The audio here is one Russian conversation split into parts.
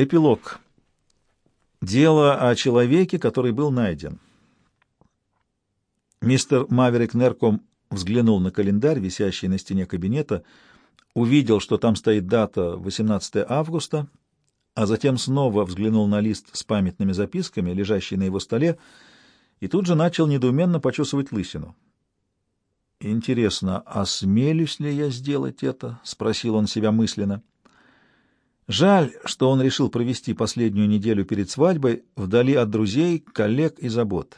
Эпилог. Дело о человеке, который был найден. Мистер Маверик Нерком взглянул на календарь, висящий на стене кабинета, увидел, что там стоит дата 18 августа, а затем снова взглянул на лист с памятными записками, лежащий на его столе, и тут же начал недоуменно почесывать лысину. «Интересно, осмелюсь ли я сделать это?» — спросил он себя мысленно. — Жаль, что он решил провести последнюю неделю перед свадьбой вдали от друзей, коллег и забот.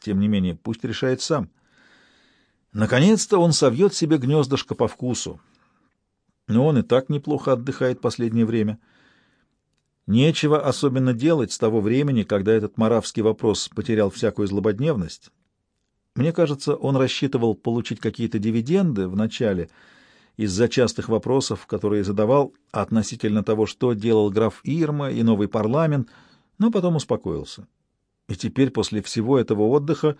Тем не менее, пусть решает сам. Наконец-то он совьет себе гнездышко по вкусу. Но он и так неплохо отдыхает последнее время. Нечего особенно делать с того времени, когда этот маравский вопрос потерял всякую злободневность. Мне кажется, он рассчитывал получить какие-то дивиденды в начале — из-за частых вопросов, которые задавал относительно того, что делал граф Ирма и новый парламент, но потом успокоился. И теперь, после всего этого отдыха,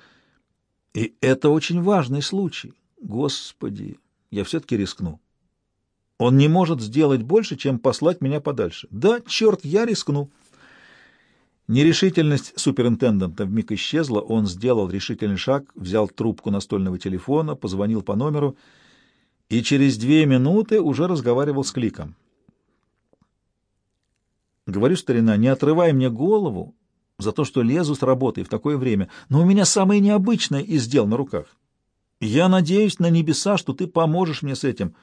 и это очень важный случай. Господи, я все-таки рискну. Он не может сделать больше, чем послать меня подальше. Да, черт, я рискну. Нерешительность суперинтенданта вмиг исчезла, он сделал решительный шаг, взял трубку настольного телефона, позвонил по номеру — и через две минуты уже разговаривал с Кликом. Говорю, старина, не отрывай мне голову за то, что лезу с работы в такое время, но у меня самое необычное из дел на руках. Я надеюсь на небеса, что ты поможешь мне с этим.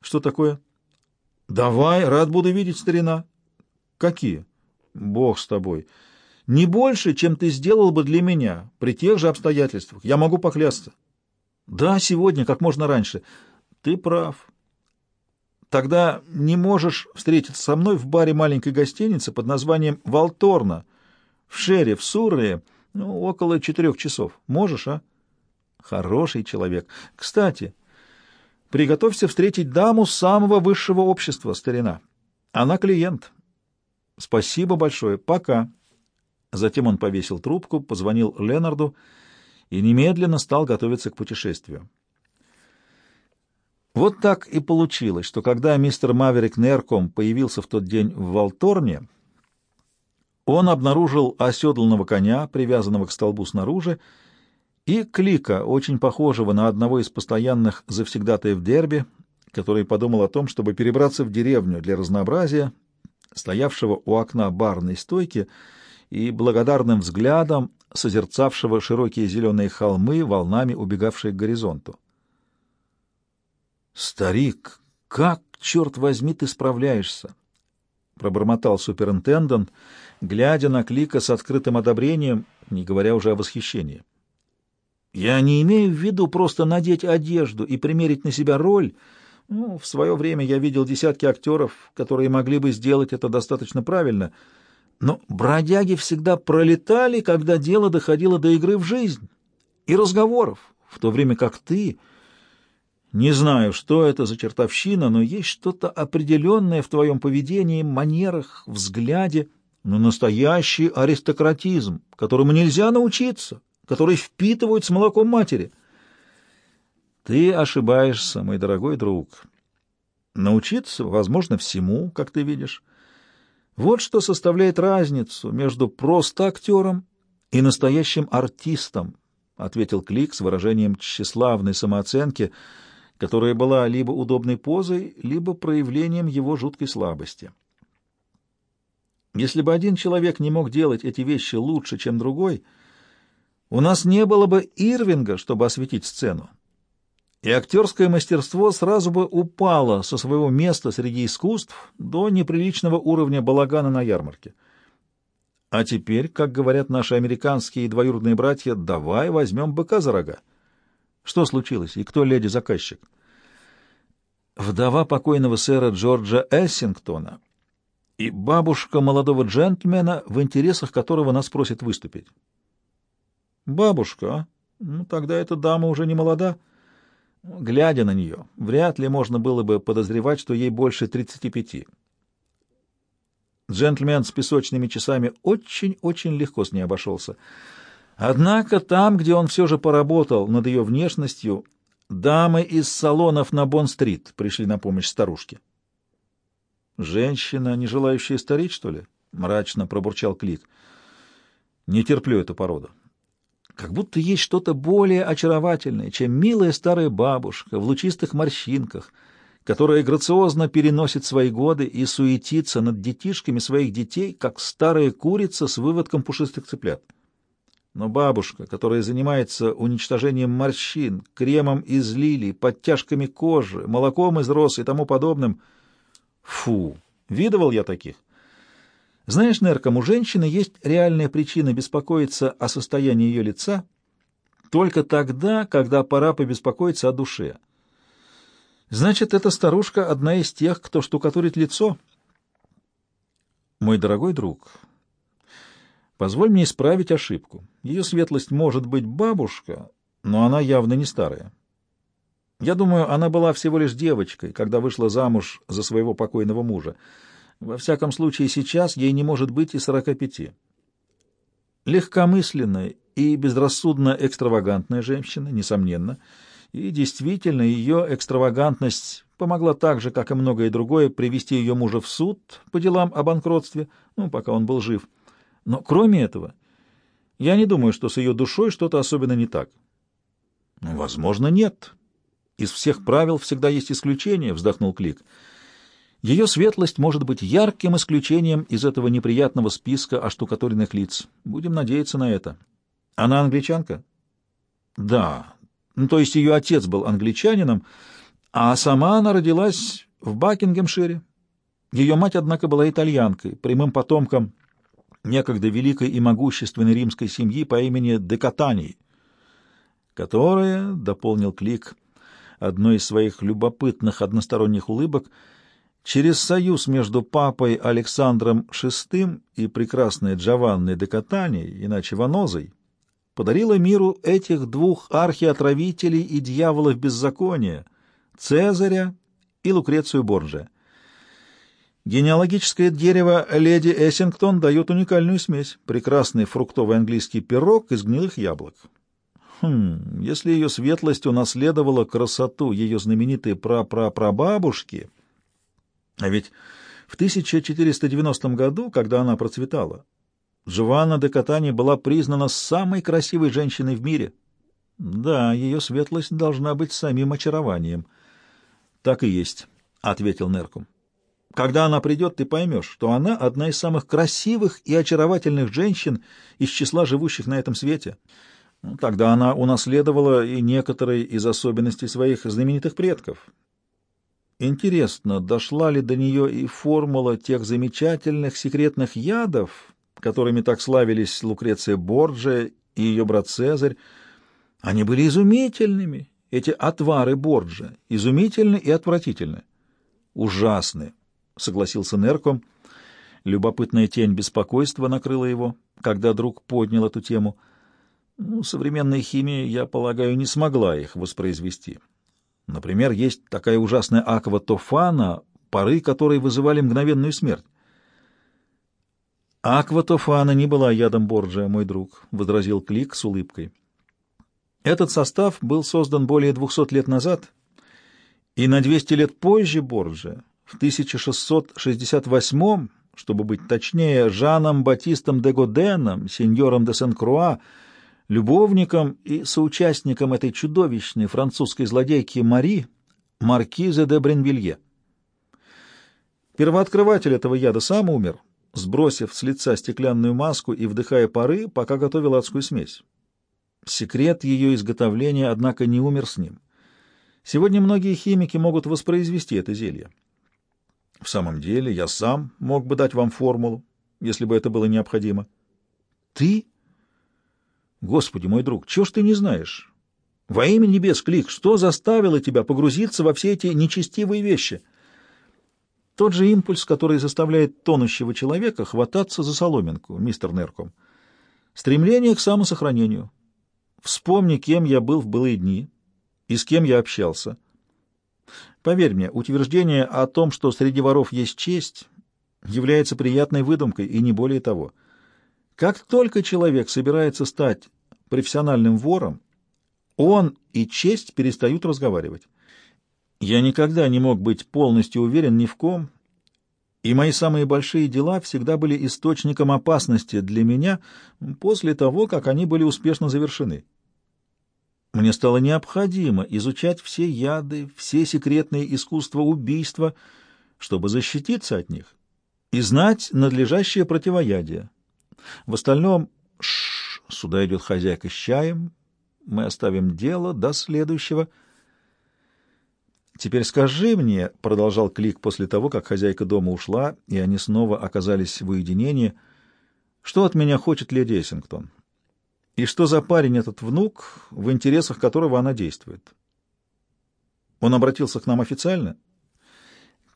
Что такое? Давай, рад буду видеть, старина. Какие? Бог с тобой. Не больше, чем ты сделал бы для меня при тех же обстоятельствах. Я могу поклясться. Да, сегодня, как можно раньше. Ты прав. Тогда не можешь встретиться со мной в баре маленькой гостиницы под названием «Валторна» в Шере, в Суррее, ну, около четырех часов. Можешь, а? Хороший человек. Кстати, приготовься встретить даму самого высшего общества, старина. Она клиент. Спасибо большое. Пока. Затем он повесил трубку, позвонил Ленарду и немедленно стал готовиться к путешествию. Вот так и получилось, что когда мистер Маверик Нерком появился в тот день в Волторне, он обнаружил оседланного коня, привязанного к столбу снаружи, и Клика, очень похожего на одного из постоянных завсегдатаев дерби, который подумал о том, чтобы перебраться в деревню для разнообразия, стоявшего у окна барной стойки и благодарным взглядом созерцавшего широкие зеленые холмы, волнами убегавшие к горизонту. «Старик, как, черт возьми, ты справляешься?» — пробормотал суперинтендант, глядя на Клика с открытым одобрением, не говоря уже о восхищении. «Я не имею в виду просто надеть одежду и примерить на себя роль. Ну, в свое время я видел десятки актеров, которые могли бы сделать это достаточно правильно, но бродяги всегда пролетали, когда дело доходило до игры в жизнь и разговоров, в то время как ты...» Не знаю, что это за чертовщина, но есть что-то определенное в твоем поведении, манерах, взгляде, но настоящий аристократизм, которому нельзя научиться, который впитывают с молоком матери. Ты ошибаешься, мой дорогой друг. Научиться, возможно, всему, как ты видишь. Вот что составляет разницу между просто актером и настоящим артистом, — ответил Клик с выражением тщеславной самооценки — которая была либо удобной позой, либо проявлением его жуткой слабости. Если бы один человек не мог делать эти вещи лучше, чем другой, у нас не было бы Ирвинга, чтобы осветить сцену. И актерское мастерство сразу бы упало со своего места среди искусств до неприличного уровня балагана на ярмарке. А теперь, как говорят наши американские двоюродные братья, давай возьмем быка за рога. Что случилось и кто леди-заказчик? Вдова покойного сэра Джорджа Эссингтона и бабушка молодого джентльмена, в интересах которого нас просит выступить. Бабушка? А? Ну, тогда эта дама уже не молода. Глядя на нее, вряд ли можно было бы подозревать, что ей больше тридцати пяти. Джентльмен с песочными часами очень-очень легко с ней обошелся — Однако там, где он все же поработал над ее внешностью, дамы из салонов на Бонн-стрит пришли на помощь старушке. Женщина, не желающая стареть, что ли? Мрачно пробурчал Клик. Не терплю эту породу. Как будто есть что-то более очаровательное, чем милая старая бабушка в лучистых морщинках, которая грациозно переносит свои годы и суетится над детишками своих детей, как старая курица с выводком пушистых цыплят. Но бабушка, которая занимается уничтожением морщин, кремом из лилий, подтяжками кожи, молоком из роз и тому подобным, фу, видывал я таких. Знаешь, Нерком, у женщины есть реальная причина беспокоиться о состоянии ее лица только тогда, когда пора побеспокоиться о душе. Значит, эта старушка одна из тех, кто штукатурит лицо? Мой дорогой друг, позволь мне исправить ошибку. Ее светлость может быть бабушка, но она явно не старая. Я думаю, она была всего лишь девочкой, когда вышла замуж за своего покойного мужа. Во всяком случае, сейчас ей не может быть и сорока пяти. Легкомысленная и безрассудно экстравагантная женщина, несомненно, и действительно ее экстравагантность помогла так же, как и многое другое, привести ее мужа в суд по делам о банкротстве, ну, пока он был жив. Но кроме этого, я не думаю, что с ее душой что-то особенно не так. Возможно, нет. Из всех правил всегда есть исключения, вздохнул Клик. Ее светлость может быть ярким исключением из этого неприятного списка оштукатуренных лиц. Будем надеяться на это. Она англичанка? Да. Ну, то есть ее отец был англичанином, а сама она родилась в Бакингемшире. Ее мать, однако, была итальянкой, прямым потомком некогда великой и могущественной римской семьи по имени Декатаний, которая, — дополнил Клик, одной из своих любопытных односторонних улыбок — Через союз между папой Александром VI и прекрасной Джованной де Катани, иначе Ванозой, подарила миру этих двух архиотравителей и дьяволов беззакония — Цезаря и Лукрецию Борджа. Генеалогическое дерево леди Эссингтон дает уникальную смесь — прекрасный фруктовый английский пирог из гнилых яблок. Хм, если ее светлость унаследовала красоту ее знаменитой прапрапрабабушки — а ведь в 1490 году, когда она процветала, Джованна де Катани была признана самой красивой женщиной в мире. Да, ее светлость должна быть самим очарованием. Так и есть, — ответил Неркум. Когда она придет, ты поймешь, что она одна из самых красивых и очаровательных женщин из числа живущих на этом свете. Ну, тогда она унаследовала и некоторые из особенностей своих знаменитых предков, Интересно, дошла ли до нее и формула тех замечательных секретных ядов, которыми так славились Лукреция Борджа и ее брат Цезарь? Они были изумительными, эти отвары Борджа, изумительны и отвратительны. Ужасны, согласился Нерком. Любопытная тень беспокойства накрыла его, когда друг поднял эту тему. Ну, современная химия, я полагаю, не смогла их воспроизвести. Например, есть такая ужасная акватофана, пары которой вызывали мгновенную смерть. «Акватофана не была ядом Борджа, мой друг», — возразил Клик с улыбкой. «Этот состав был создан более двухсот лет назад, и на двести лет позже Борджа, в 1668 чтобы быть точнее, Жаном Батистом де Годеном, сеньором де Сен-Круа, любовником и соучастником этой чудовищной французской злодейки Мари, маркиза де Бренвилье. Первооткрыватель этого яда сам умер, сбросив с лица стеклянную маску и вдыхая пары, пока готовил адскую смесь. Секрет ее изготовления, однако, не умер с ним. Сегодня многие химики могут воспроизвести это зелье. В самом деле, я сам мог бы дать вам формулу, если бы это было необходимо. — Ты? Господи, мой друг, чего ж ты не знаешь? Во имя небес, Клик, что заставило тебя погрузиться во все эти нечестивые вещи? Тот же импульс, который заставляет тонущего человека хвататься за соломинку, мистер Нерком. Стремление к самосохранению. Вспомни, кем я был в былые дни и с кем я общался. Поверь мне, утверждение о том, что среди воров есть честь, является приятной выдумкой и не более того — как только человек собирается стать профессиональным вором, он и честь перестают разговаривать. Я никогда не мог быть полностью уверен ни в ком, и мои самые большие дела всегда были источником опасности для меня после того, как они были успешно завершены. Мне стало необходимо изучать все яды, все секретные искусства убийства, чтобы защититься от них и знать надлежащее противоядие. В остальном, ш сюда идет хозяйка с чаем, мы оставим дело до следующего — «Теперь скажи мне», — продолжал Клик после того, как хозяйка дома ушла, и они снова оказались в уединении, — «что от меня хочет леди Эссингтон? И что за парень этот внук, в интересах которого она действует?» Он обратился к нам официально?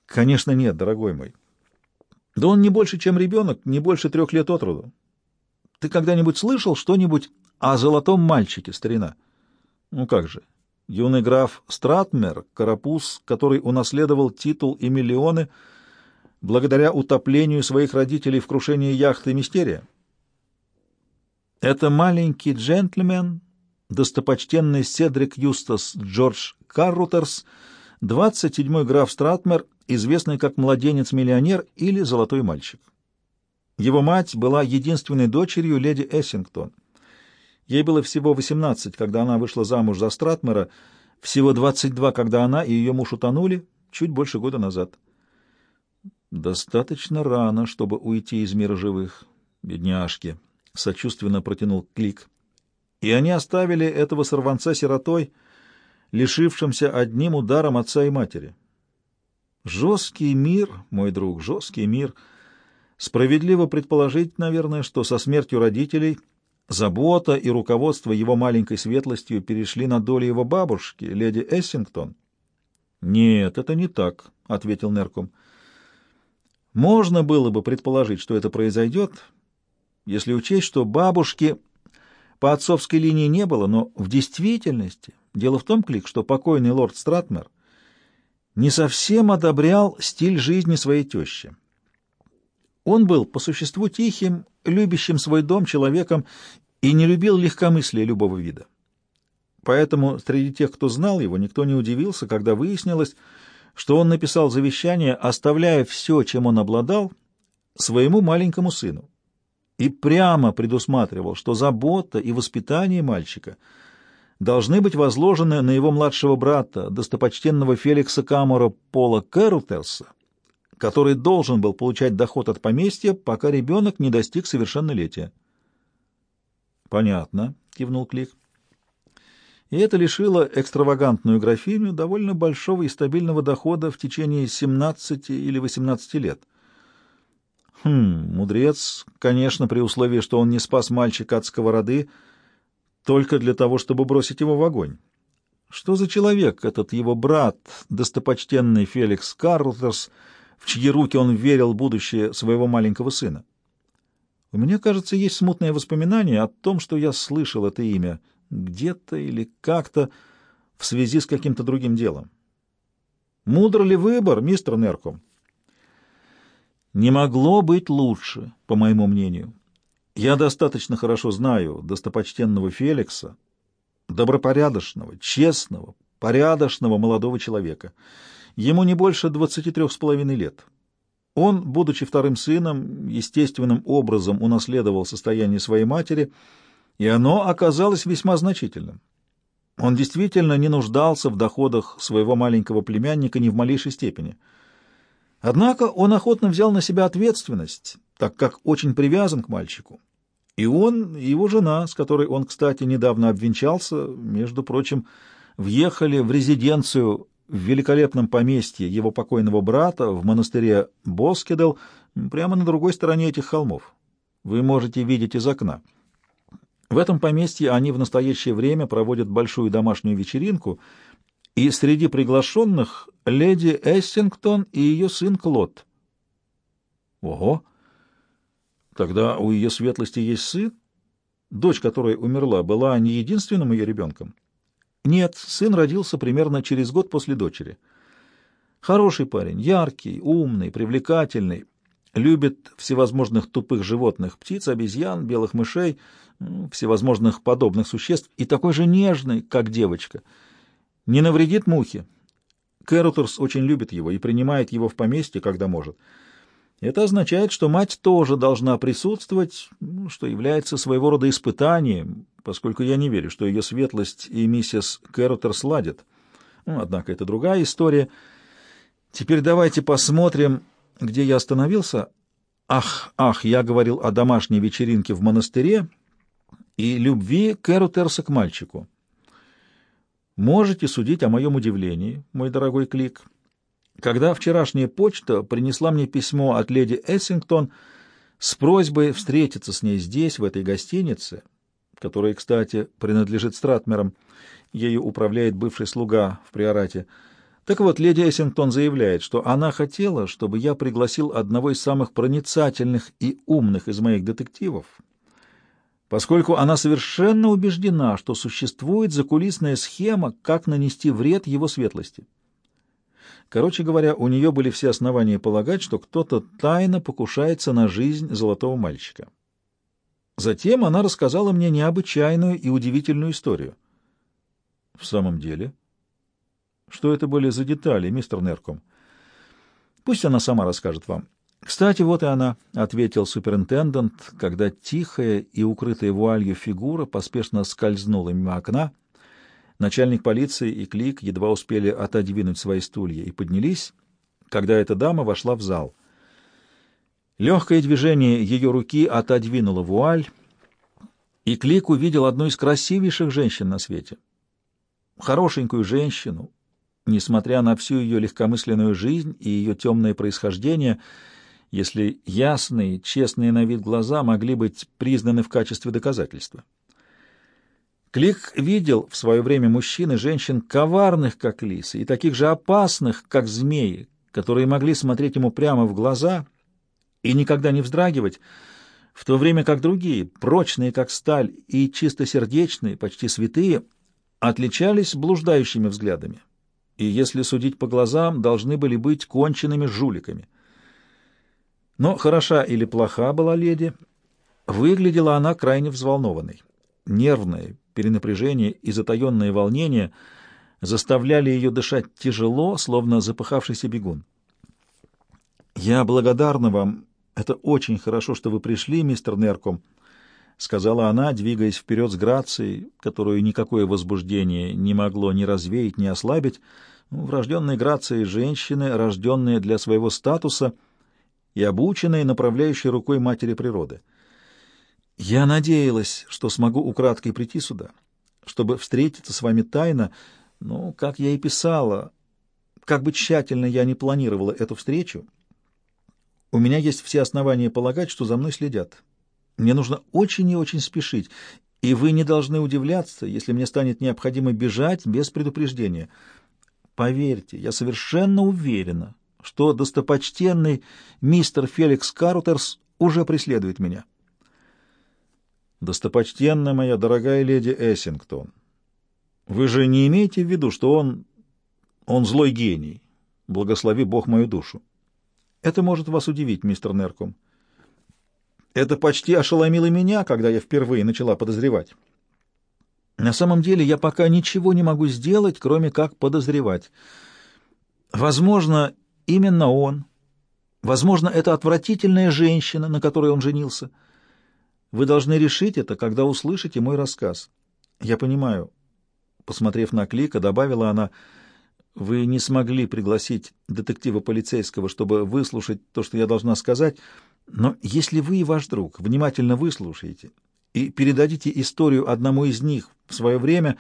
«Конечно нет, дорогой мой. Да он не больше, чем ребенок, не больше трех лет от роду. Ты когда-нибудь слышал что-нибудь о золотом мальчике, старина? Ну как же, Юный граф Стратмер, карапуз, который унаследовал титул и миллионы благодаря утоплению своих родителей в крушении яхты «Мистерия». Это маленький джентльмен, достопочтенный Седрик Юстас Джордж Каррутерс, 27-й граф Стратмер, известный как младенец-миллионер или золотой мальчик. Его мать была единственной дочерью леди Эссингтон — Ей было всего 18, когда она вышла замуж за Стратмера, всего 22, когда она и ее муж утонули чуть больше года назад. «Достаточно рано, чтобы уйти из мира живых, бедняжки», — сочувственно протянул Клик. «И они оставили этого сорванца сиротой, лишившимся одним ударом отца и матери. Жесткий мир, мой друг, жесткий мир. Справедливо предположить, наверное, что со смертью родителей — Забота и руководство его маленькой светлостью перешли на долю его бабушки, леди Эссингтон. «Нет, это не так», — ответил Неркум. «Можно было бы предположить, что это произойдет, если учесть, что бабушки по отцовской линии не было, но в действительности дело в том, Клик, что покойный лорд Стратмер не совсем одобрял стиль жизни своей тещи. Он был по существу тихим, любящим свой дом человеком и не любил легкомыслия любого вида. Поэтому среди тех, кто знал его, никто не удивился, когда выяснилось, что он написал завещание, оставляя все, чем он обладал, своему маленькому сыну, и прямо предусматривал, что забота и воспитание мальчика должны быть возложены на его младшего брата, достопочтенного Феликса Камора Пола Кэрутерса, который должен был получать доход от поместья, пока ребенок не достиг совершеннолетия. «Понятно», — кивнул Клик. И это лишило экстравагантную графиню довольно большого и стабильного дохода в течение 17 или 18 лет. Хм, мудрец, конечно, при условии, что он не спас мальчика от сковороды только для того, чтобы бросить его в огонь. Что за человек этот его брат, достопочтенный Феликс Карлтерс, в чьи руки он верил будущее своего маленького сына. У меня, кажется, есть смутное воспоминание о том, что я слышал это имя где-то или как-то в связи с каким-то другим делом. Мудр ли выбор, мистер Нерком? Не могло быть лучше, по моему мнению. Я достаточно хорошо знаю достопочтенного Феликса, добропорядочного, честного, порядочного молодого человека — Ему не больше двадцати трех с половиной лет. Он, будучи вторым сыном, естественным образом унаследовал состояние своей матери, и оно оказалось весьма значительным. Он действительно не нуждался в доходах своего маленького племянника ни в малейшей степени. Однако он охотно взял на себя ответственность, так как очень привязан к мальчику. И он, и его жена, с которой он, кстати, недавно обвенчался, между прочим, въехали в резиденцию в великолепном поместье его покойного брата в монастыре Боскедел, прямо на другой стороне этих холмов. Вы можете видеть из окна. В этом поместье они в настоящее время проводят большую домашнюю вечеринку, и среди приглашенных леди Эссингтон и ее сын Клод. Ого! Тогда у ее светлости есть сын? Дочь, которая умерла, была не единственным ее ребенком? Нет, сын родился примерно через год после дочери. Хороший парень, яркий, умный, привлекательный, любит всевозможных тупых животных, птиц, обезьян, белых мышей, всевозможных подобных существ, и такой же нежный, как девочка. Не навредит мухе. Кэрутерс очень любит его и принимает его в поместье, когда может. Это означает, что мать тоже должна присутствовать, ну, что является своего рода испытанием, поскольку я не верю, что ее светлость и миссис Кэрротер сладят. Ну, однако это другая история. Теперь давайте посмотрим, где я остановился. Ах, ах, я говорил о домашней вечеринке в монастыре и любви Кэротерса к мальчику. Можете судить о моем удивлении, мой дорогой Клик, когда вчерашняя почта принесла мне письмо от леди Эссингтон с просьбой встретиться с ней здесь, в этой гостинице, которая, кстати, принадлежит Стратмерам, ею управляет бывший слуга в приорате. Так вот, леди Эссингтон заявляет, что она хотела, чтобы я пригласил одного из самых проницательных и умных из моих детективов, поскольку она совершенно убеждена, что существует закулисная схема, как нанести вред его светлости. Короче говоря, у нее были все основания полагать, что кто-то тайно покушается на жизнь золотого мальчика. Затем она рассказала мне необычайную и удивительную историю. — В самом деле? Что это были за детали, мистер Нерком? — Пусть она сама расскажет вам. — Кстати, вот и она, — ответил суперинтендант, когда тихая и укрытая вуалью фигура поспешно скользнула мимо окна — Начальник полиции и Клик едва успели отодвинуть свои стулья и поднялись, когда эта дама вошла в зал. Легкое движение ее руки отодвинуло вуаль, и Клик увидел одну из красивейших женщин на свете. Хорошенькую женщину, несмотря на всю ее легкомысленную жизнь и ее темное происхождение, если ясные, честные на вид глаза могли быть признаны в качестве доказательства. Клик видел в свое время мужчин и женщин коварных, как лисы, и таких же опасных, как змеи, которые могли смотреть ему прямо в глаза и никогда не вздрагивать, в то время как другие, прочные, как сталь, и чистосердечные, почти святые, отличались блуждающими взглядами, и, если судить по глазам, должны были быть конченными жуликами. Но хороша или плоха была леди, выглядела она крайне взволнованной, нервной, перенапряжение и затаенное волнение заставляли ее дышать тяжело, словно запыхавшийся бегун. «Я благодарна вам. Это очень хорошо, что вы пришли, мистер Нерком», — сказала она, двигаясь вперед с грацией, которую никакое возбуждение не могло ни развеять, ни ослабить, ну, врожденной грацией женщины, рожденные для своего статуса и обученные направляющей рукой матери природы. Я надеялась, что смогу украдкой прийти сюда, чтобы встретиться с вами тайно, но, как я и писала, как бы тщательно я не планировала эту встречу, у меня есть все основания полагать, что за мной следят. Мне нужно очень и очень спешить, и вы не должны удивляться, если мне станет необходимо бежать без предупреждения. Поверьте, я совершенно уверена, что достопочтенный мистер Феликс Карутерс уже преследует меня. «Достопочтенная моя дорогая леди Эссингтон, вы же не имеете в виду, что он... он злой гений? Благослови Бог мою душу. Это может вас удивить, мистер Нерком. Это почти ошеломило меня, когда я впервые начала подозревать. На самом деле я пока ничего не могу сделать, кроме как подозревать. Возможно, именно он. Возможно, это отвратительная женщина, на которой он женился — вы должны решить это, когда услышите мой рассказ. Я понимаю. Посмотрев на Клика, добавила она, вы не смогли пригласить детектива полицейского, чтобы выслушать то, что я должна сказать, но если вы и ваш друг внимательно выслушаете и передадите историю одному из них в свое время,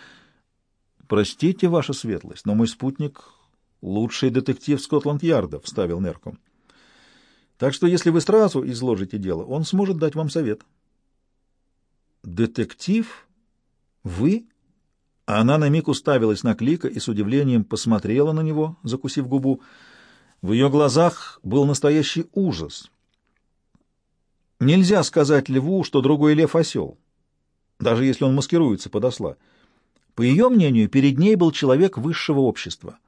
простите, ваша светлость, но мой спутник — лучший детектив Скотланд-Ярда, — вставил Нерком. Так что если вы сразу изложите дело, он сможет дать вам совет. «Детектив? Вы?» Она на миг уставилась на Клика и с удивлением посмотрела на него, закусив губу. В ее глазах был настоящий ужас. Нельзя сказать льву, что другой лев — осел, даже если он маскируется под осла. По ее мнению, перед ней был человек высшего общества.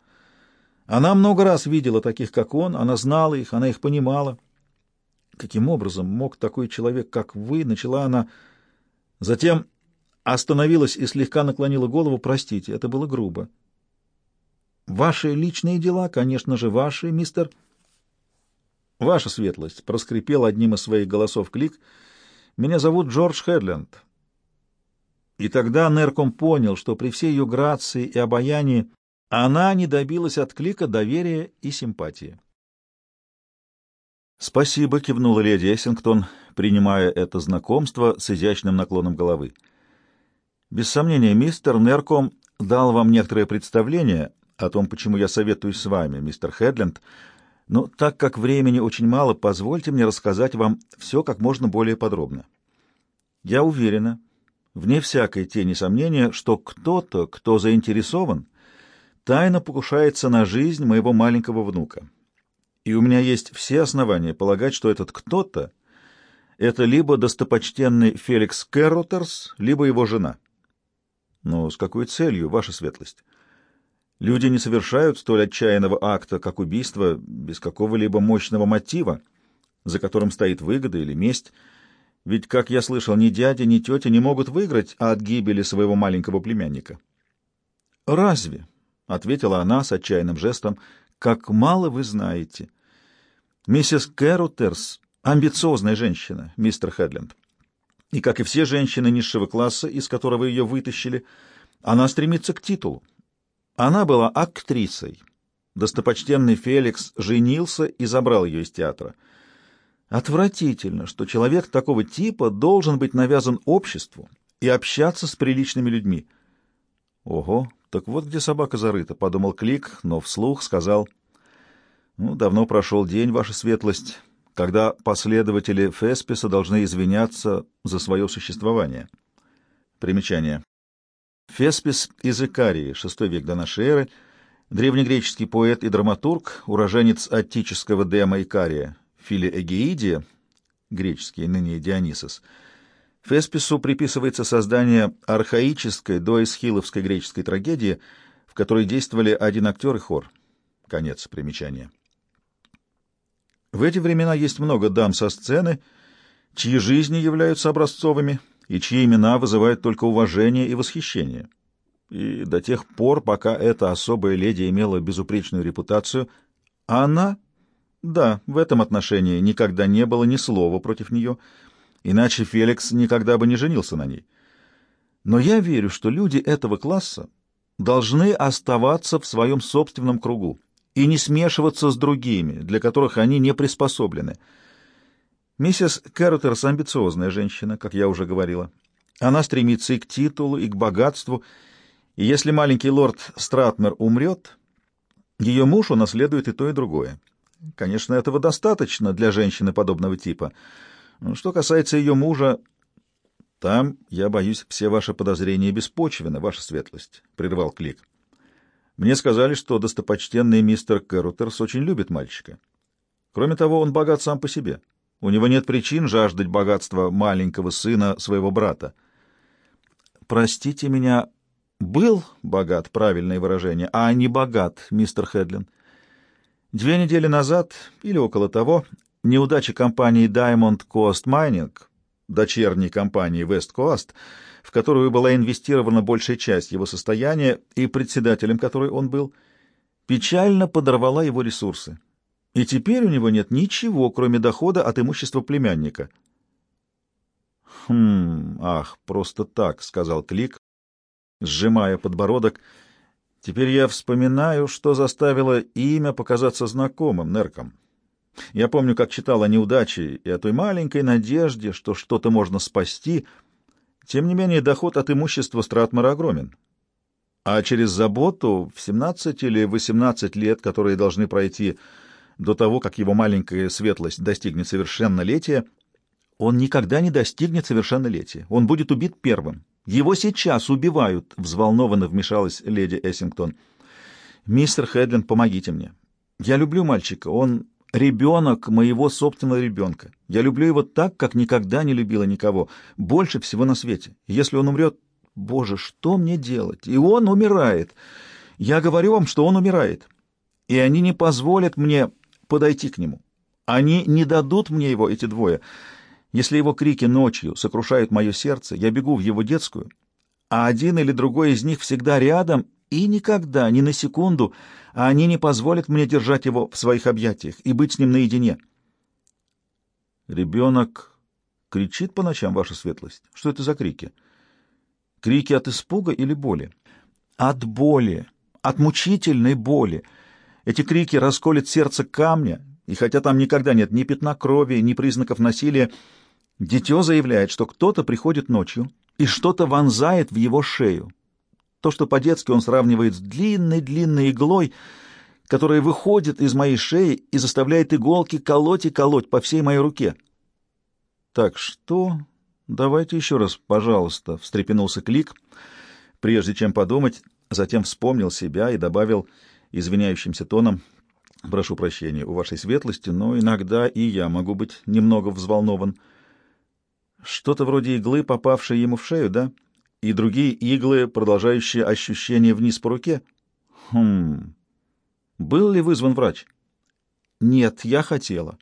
Она много раз видела таких, как он, она знала их, она их понимала. Каким образом мог такой человек, как вы, начала она Затем остановилась и слегка наклонила голову. «Простите, это было грубо». «Ваши личные дела, конечно же, ваши, мистер...» Ваша светлость, — проскрипел одним из своих голосов клик, — меня зовут Джордж Хедленд. И тогда Нерком понял, что при всей ее грации и обаянии она не добилась от клика доверия и симпатии. «Спасибо», — кивнула леди Эссингтон, принимая это знакомство с изящным наклоном головы. «Без сомнения, мистер Нерком дал вам некоторое представление о том, почему я советуюсь с вами, мистер Хедленд, но так как времени очень мало, позвольте мне рассказать вам все как можно более подробно. Я уверена, вне всякой тени сомнения, что кто-то, кто заинтересован, тайно покушается на жизнь моего маленького внука. И у меня есть все основания полагать, что этот кто-то — это либо достопочтенный Феликс Кэрротерс, либо его жена. Но с какой целью, ваша светлость? Люди не совершают столь отчаянного акта, как убийство, без какого-либо мощного мотива, за которым стоит выгода или месть. Ведь, как я слышал, ни дядя, ни тетя не могут выиграть от гибели своего маленького племянника. «Разве?» — ответила она с отчаянным жестом. «Как мало вы знаете. Миссис Кэрутерс — амбициозная женщина, мистер Хедленд. И, как и все женщины низшего класса, из которого ее вытащили, она стремится к титулу. Она была актрисой. Достопочтенный Феликс женился и забрал ее из театра. Отвратительно, что человек такого типа должен быть навязан обществу и общаться с приличными людьми. Ого, так вот где собака зарыта, — подумал Клик, но вслух сказал, — ну, давно прошел день, ваша светлость, когда последователи Фесписа должны извиняться за свое существование. Примечание. Феспис из Икарии, VI век до нашей эры, древнегреческий поэт и драматург, уроженец аттического Дема Икария, Филиэгеидия, греческий, ныне Дионисос. Феспису приписывается создание архаической доэсхиловской греческой трагедии, в которой действовали один актер и хор. Конец примечания. В эти времена есть много дам со сцены, чьи жизни являются образцовыми и чьи имена вызывают только уважение и восхищение. И до тех пор, пока эта особая леди имела безупречную репутацию, она, да, в этом отношении никогда не было ни слова против нее, иначе Феликс никогда бы не женился на ней. Но я верю, что люди этого класса должны оставаться в своем собственном кругу, и не смешиваться с другими, для которых они не приспособлены. Миссис Кэрротерс амбициозная женщина, как я уже говорила. Она стремится и к титулу, и к богатству, и если маленький лорд Стратмер умрет, ее муж унаследует и то, и другое. Конечно, этого достаточно для женщины подобного типа. Что касается ее мужа, там, я боюсь, все ваши подозрения беспочвены, ваша светлость, — прервал Клик. Мне сказали, что достопочтенный мистер Кэрутерс очень любит мальчика. Кроме того, он богат сам по себе. У него нет причин жаждать богатства маленького сына своего брата. Простите меня, был богат, правильное выражение, а не богат, мистер Хедлин. Две недели назад, или около того, неудача компании Diamond Coast Mining, дочерней компании West Coast, в которую была инвестирована большая часть его состояния и председателем которой он был, печально подорвала его ресурсы. И теперь у него нет ничего, кроме дохода от имущества племянника. «Хм, ах, просто так», — сказал Клик, сжимая подбородок. «Теперь я вспоминаю, что заставило имя показаться знакомым Нерком. Я помню, как читал о неудаче и о той маленькой надежде, что что-то можно спасти — тем не менее, доход от имущества Стратмара огромен. А через заботу в 17 или 18 лет, которые должны пройти до того, как его маленькая светлость достигнет совершеннолетия, он никогда не достигнет совершеннолетия. Он будет убит первым. Его сейчас убивают, — взволнованно вмешалась леди Эссингтон. Мистер Хедлин, помогите мне. Я люблю мальчика. Он ребенок моего собственного ребенка. Я люблю его так, как никогда не любила никого, больше всего на свете. Если он умрет, Боже, что мне делать? И он умирает. Я говорю вам, что он умирает. И они не позволят мне подойти к нему. Они не дадут мне его, эти двое. Если его крики ночью сокрушают мое сердце, я бегу в его детскую, а один или другой из них всегда рядом и никогда, ни на секунду, они не позволят мне держать его в своих объятиях и быть с ним наедине. Ребенок кричит по ночам, ваша светлость. Что это за крики? Крики от испуга или боли? От боли, от мучительной боли. Эти крики расколят сердце камня, и хотя там никогда нет ни пятна крови, ни признаков насилия, дитё заявляет, что кто-то приходит ночью и что-то вонзает в его шею. То, что по-детски он сравнивает с длинной-длинной иглой, которая выходит из моей шеи и заставляет иголки колоть и колоть по всей моей руке. Так что... Давайте еще раз, пожалуйста, — встрепенулся Клик, прежде чем подумать, затем вспомнил себя и добавил извиняющимся тоном, «Прошу прощения у вашей светлости, но иногда и я могу быть немного взволнован. Что-то вроде иглы, попавшей ему в шею, да?» И другие иглы, продолжающие ощущение вниз по руке. Хм. Был ли вызван врач? Нет, я хотела.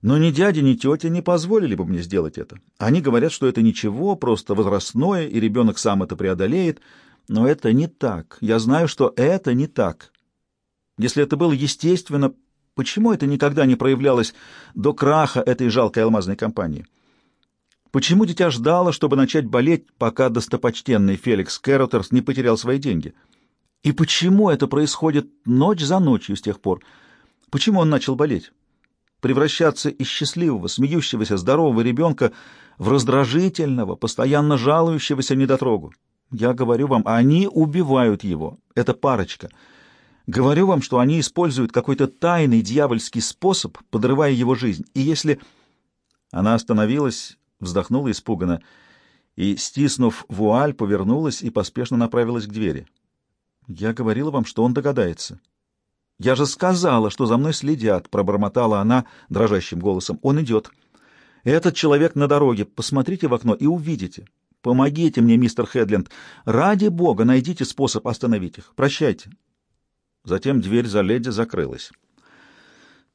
Но ни дядя, ни тетя не позволили бы мне сделать это. Они говорят, что это ничего, просто возрастное, и ребенок сам это преодолеет. Но это не так. Я знаю, что это не так. Если это было естественно, почему это никогда не проявлялось до краха этой жалкой алмазной компании? Почему дитя ждало, чтобы начать болеть, пока достопочтенный Феликс Кэротерс не потерял свои деньги? И почему это происходит ночь за ночью с тех пор? Почему он начал болеть? Превращаться из счастливого, смеющегося, здорового ребенка в раздражительного, постоянно жалующегося недотрогу. Я говорю вам, они убивают его. Это парочка. Говорю вам, что они используют какой-то тайный дьявольский способ, подрывая его жизнь. И если... Она остановилась вздохнула испуганно и, стиснув вуаль, повернулась и поспешно направилась к двери. «Я говорила вам, что он догадается». «Я же сказала, что за мной следят», — пробормотала она дрожащим голосом. «Он идет. Этот человек на дороге. Посмотрите в окно и увидите. Помогите мне, мистер Хедленд. Ради бога, найдите способ остановить их. Прощайте». Затем дверь за леди закрылась.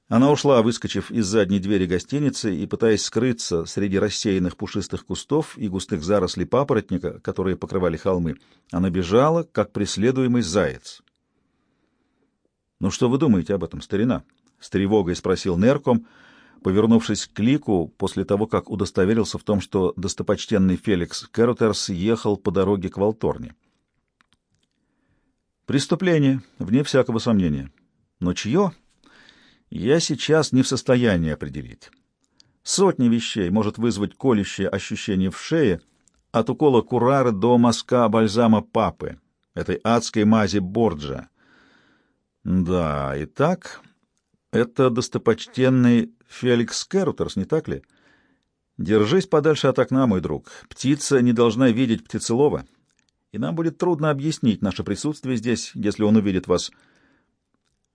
Она ушла, выскочив из задней двери гостиницы и пытаясь скрыться среди рассеянных пушистых кустов и густых зарослей папоротника, которые покрывали холмы. Она бежала, как преследуемый заяц. «Ну что вы думаете об этом, старина?» — с тревогой спросил Нерком, повернувшись к Лику после того, как удостоверился в том, что достопочтенный Феликс Кэротерс ехал по дороге к Волторне. «Преступление, вне всякого сомнения. Но чье?» Я сейчас не в состоянии определить. Сотни вещей может вызвать колющее ощущение в шее от укола курара до мазка бальзама папы, этой адской мази Борджа. Да, и так, это достопочтенный Феликс Керутерс, не так ли? Держись подальше от окна, мой друг. Птица не должна видеть птицелова, и нам будет трудно объяснить наше присутствие здесь, если он увидит вас —